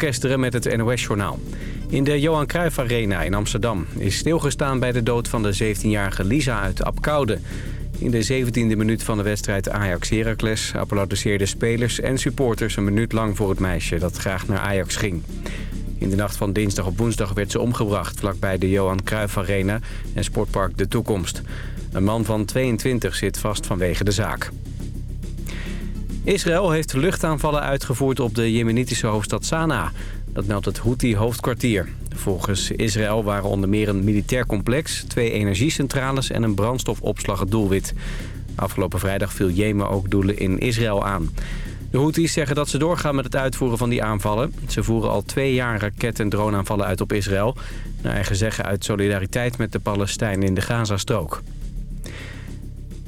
Met het NOS-journaal. In de Johan Cruijff Arena in Amsterdam is stilgestaan bij de dood van de 17-jarige Lisa uit Apkoude. In de 17e minuut van de wedstrijd Ajax-Heracles applaudisseerden spelers en supporters een minuut lang voor het meisje dat graag naar Ajax ging. In de nacht van dinsdag op woensdag werd ze omgebracht vlakbij de Johan Cruijff Arena en Sportpark De Toekomst. Een man van 22 zit vast vanwege de zaak. Israël heeft luchtaanvallen uitgevoerd op de jemenitische hoofdstad Sanaa. Dat meldt het Houthi-hoofdkwartier. Volgens Israël waren onder meer een militair complex... twee energiecentrales en een brandstofopslag het doelwit. Afgelopen vrijdag viel Jemen ook doelen in Israël aan. De Houthis zeggen dat ze doorgaan met het uitvoeren van die aanvallen. Ze voeren al twee jaar raket- en droneaanvallen uit op Israël. Naar eigen zeggen uit solidariteit met de Palestijnen in de Gazastrook.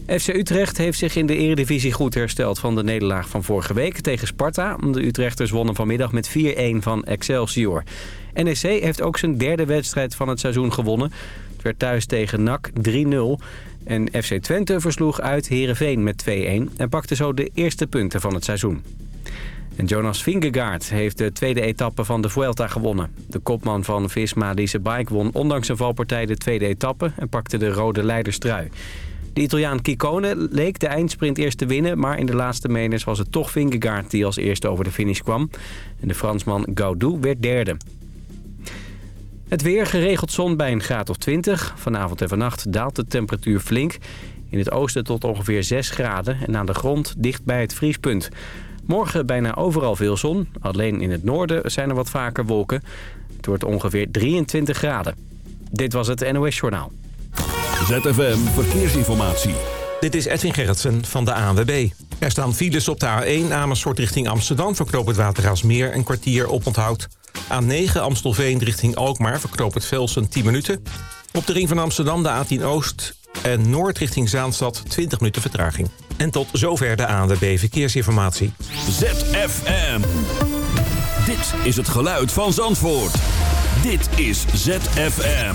FC Utrecht heeft zich in de eredivisie goed hersteld van de nederlaag van vorige week tegen Sparta. De Utrechters wonnen vanmiddag met 4-1 van Excelsior. NEC heeft ook zijn derde wedstrijd van het seizoen gewonnen. Het werd thuis tegen NAC 3-0. En FC Twente versloeg uit Heerenveen met 2-1 en pakte zo de eerste punten van het seizoen. En Jonas Vingegaard heeft de tweede etappe van de Vuelta gewonnen. De kopman van Visma Lise Bike won ondanks een valpartij de tweede etappe en pakte de rode leiderstrui. De Italiaan Kikone leek de eindsprint eerst te winnen... maar in de laatste meners was het toch Vingegaard die als eerste over de finish kwam. En de Fransman Gaudu werd derde. Het weer geregeld zon bij een graad of 20. Vanavond en vannacht daalt de temperatuur flink. In het oosten tot ongeveer 6 graden en aan de grond dicht bij het vriespunt. Morgen bijna overal veel zon. Alleen in het noorden zijn er wat vaker wolken. Het wordt ongeveer 23 graden. Dit was het NOS Journaal. ZFM Verkeersinformatie. Dit is Edwin Gerritsen van de ANWB. Er staan files op de A1 Amersfoort richting Amsterdam... verknoop het Watergaasmeer een kwartier op onthoud. A9 Amstelveen richting Alkmaar verknoop het Velsen 10 minuten. Op de ring van Amsterdam de A10 Oost en Noord richting Zaanstad 20 minuten vertraging. En tot zover de ANWB Verkeersinformatie. ZFM. Dit is het geluid van Zandvoort. Dit is ZFM.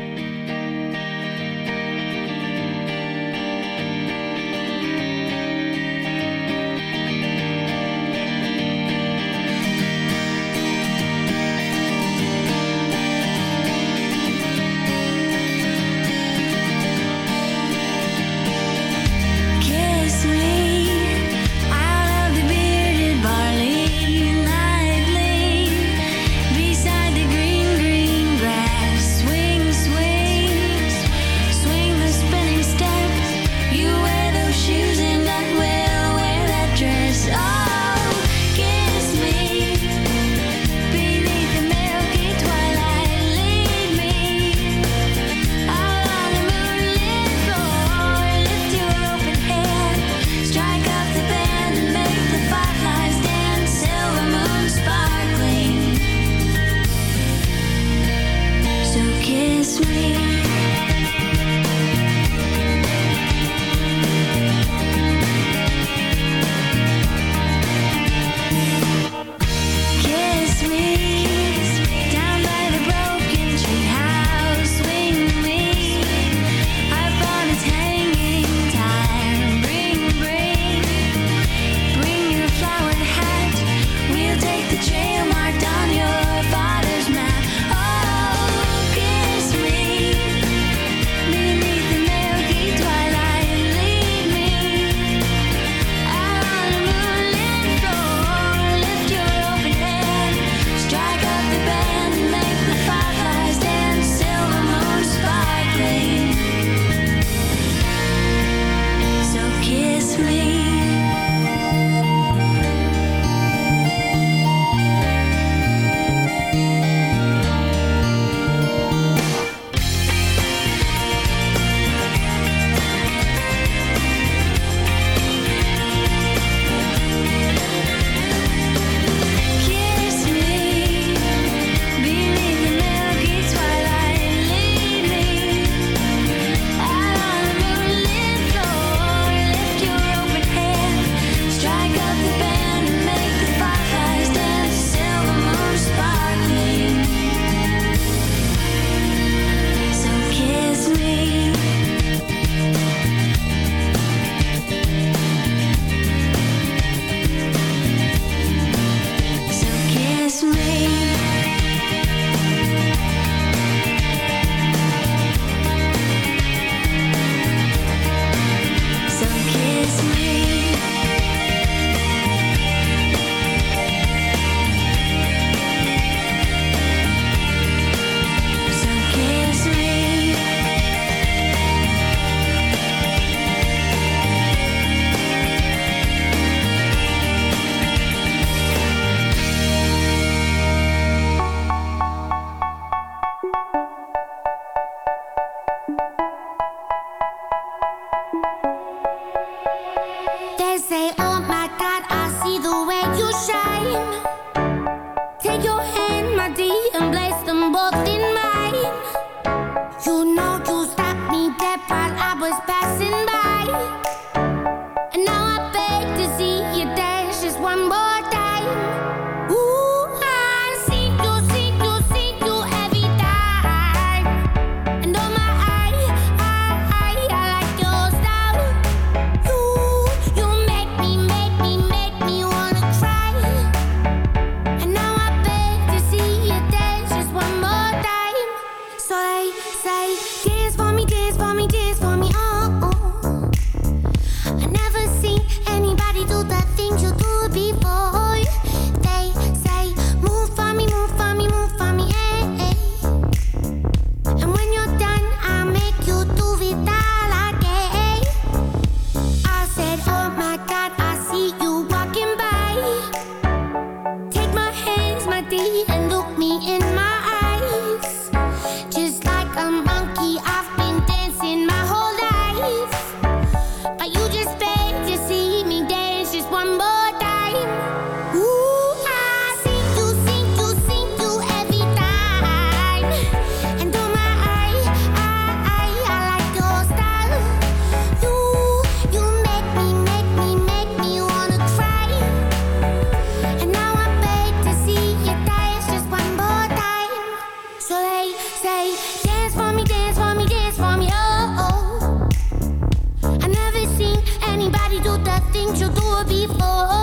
Before.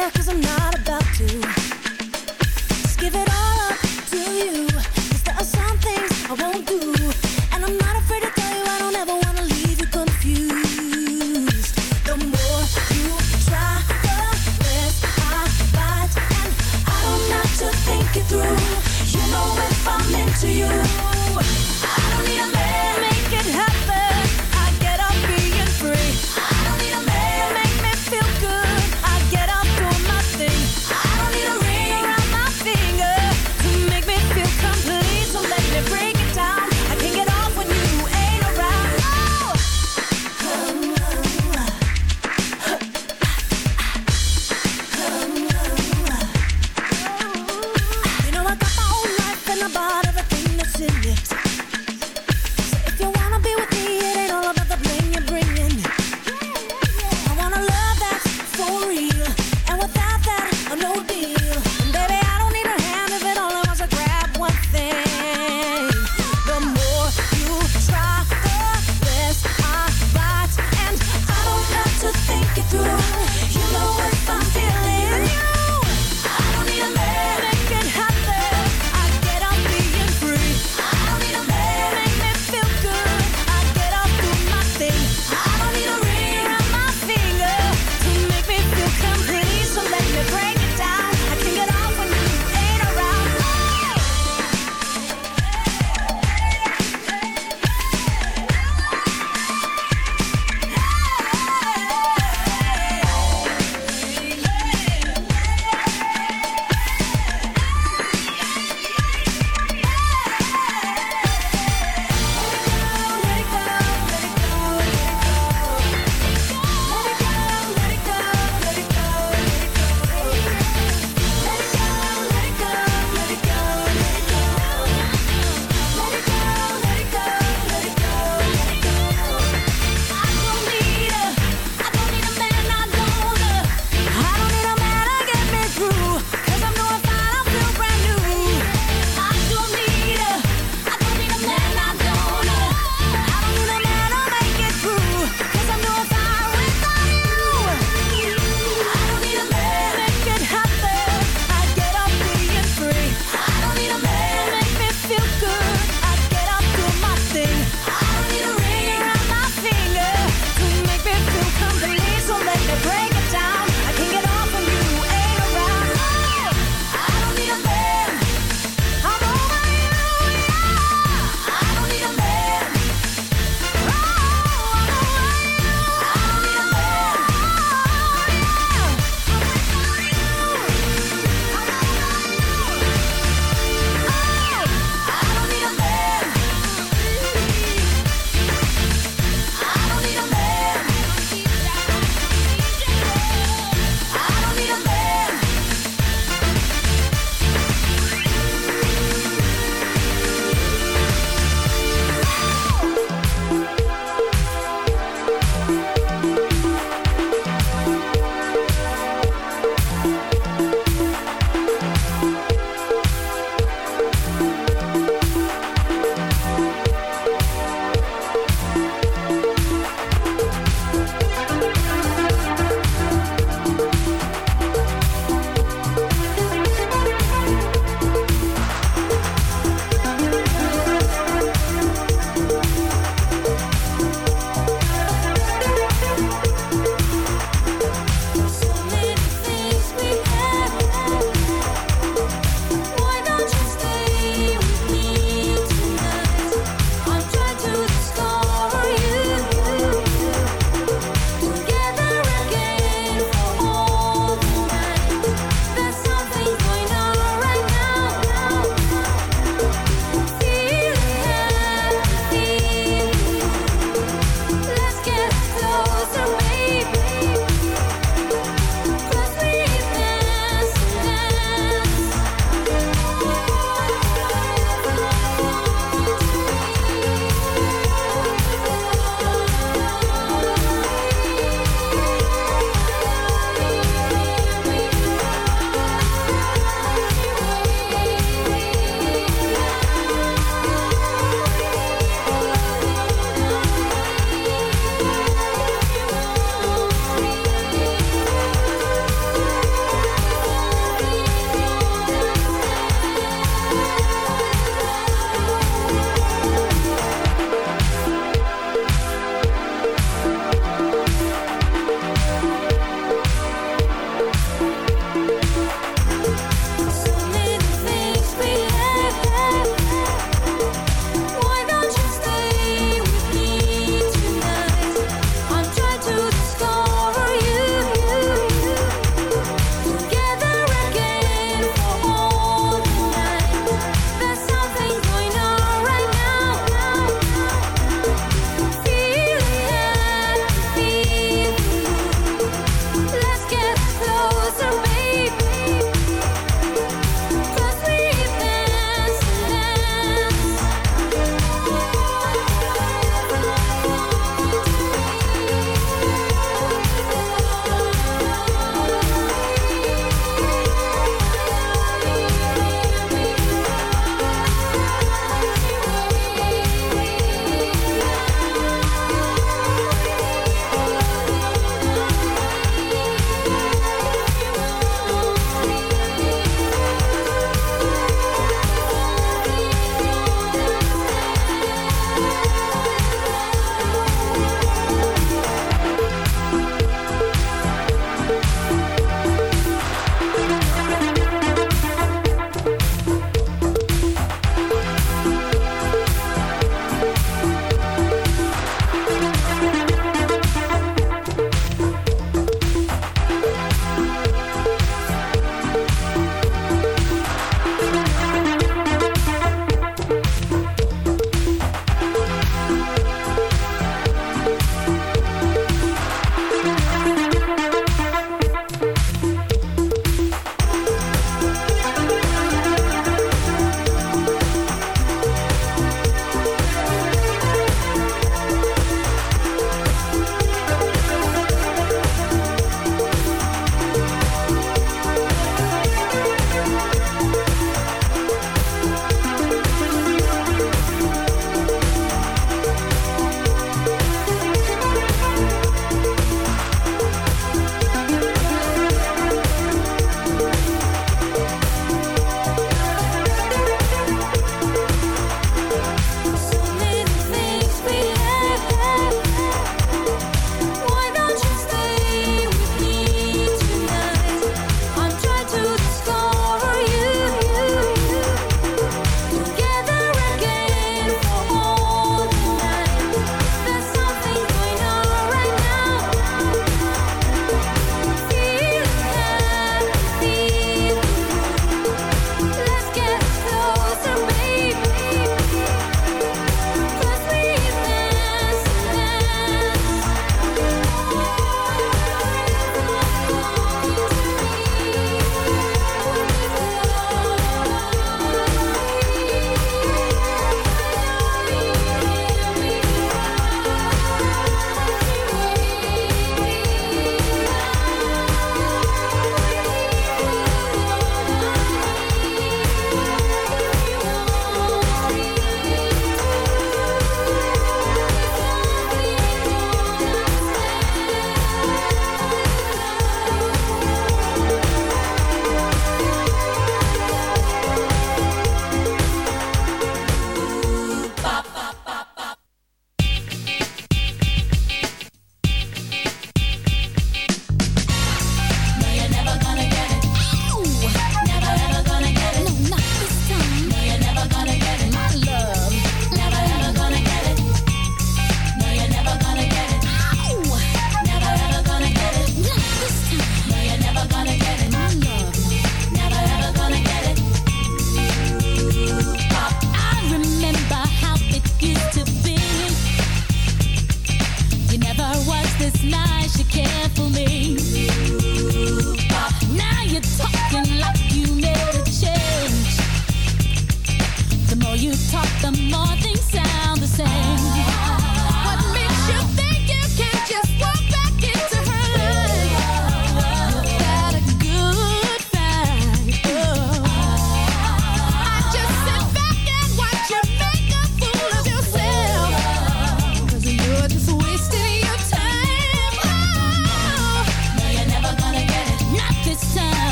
Yeah, cause I'm not about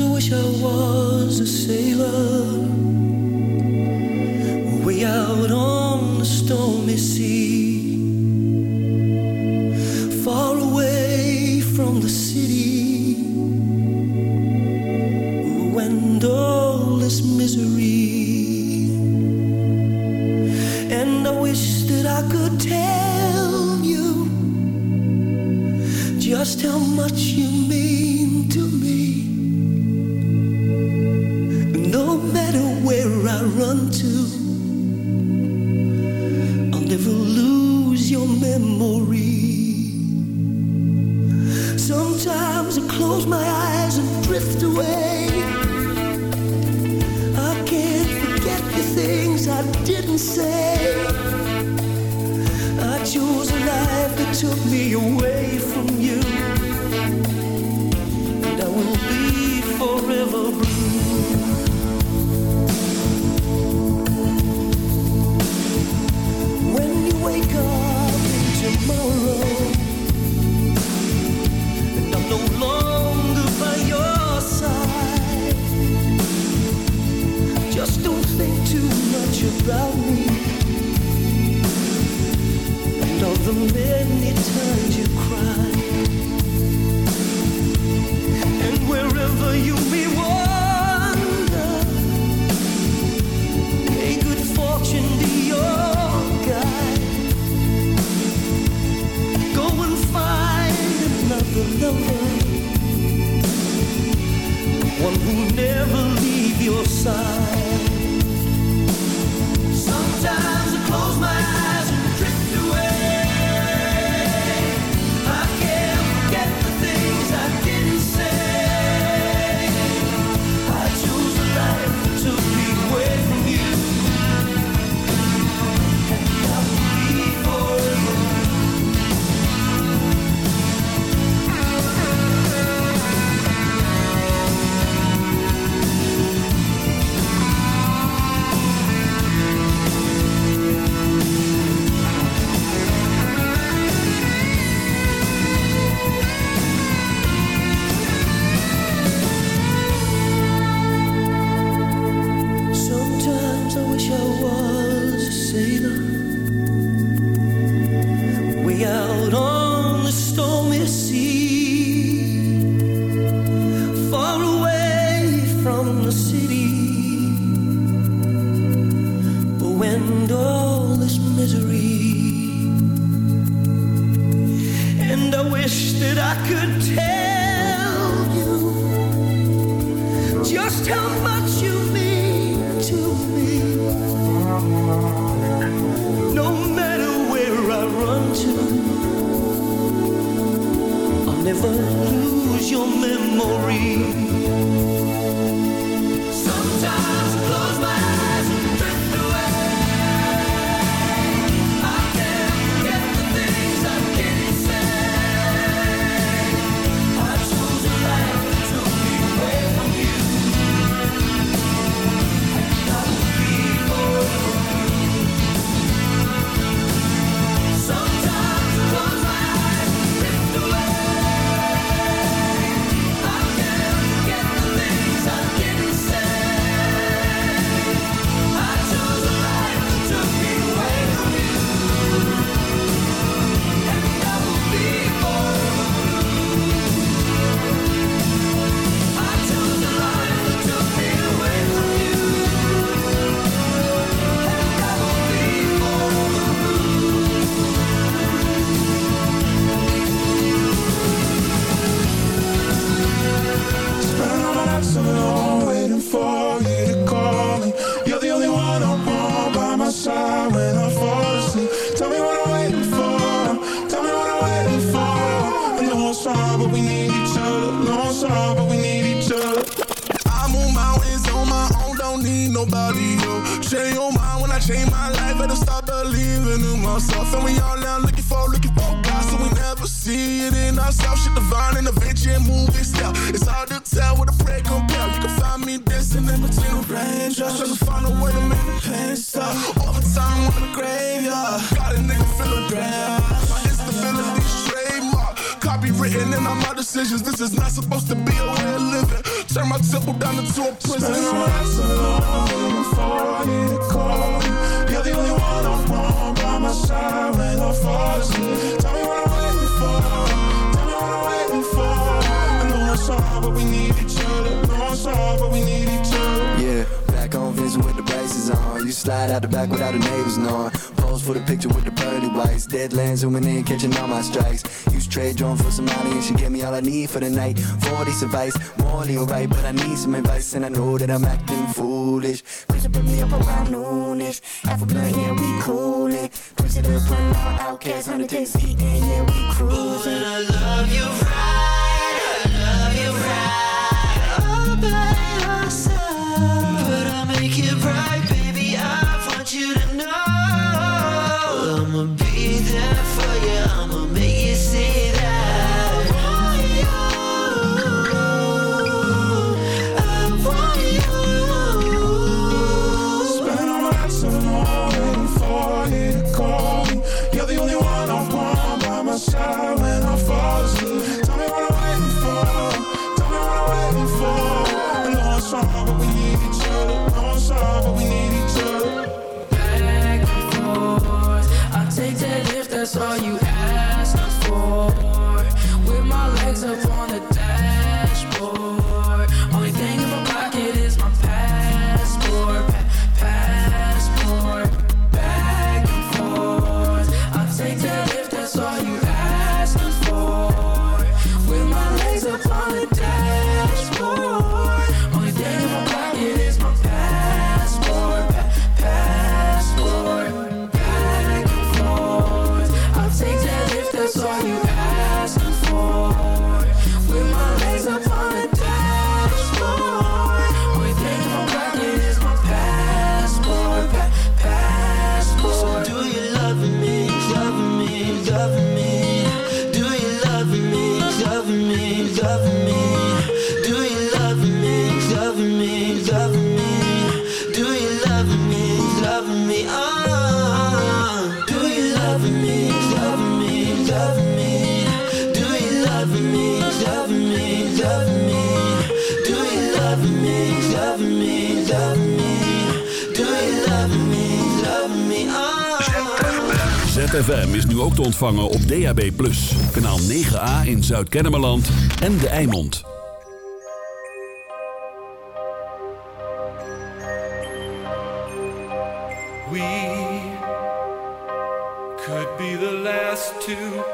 I wish I was a sailor, way out on the stormy sea, far away from the city, who end all this misery. And I wish that I could tell you just how much you side. tonight. 40's advice, morally alright, but I need some advice, and I know that I'm acting foolish. Push put me up around noonish. Half a blunt, yeah, we coolin'. Push it up, around outcasts, 100 days yeah, we cruising. Ooh, and I love you. ZFM is nu ook te ontvangen op DAB+. Kanaal 9A in Zuid-Kennemerland en De Eimond. We could be the last two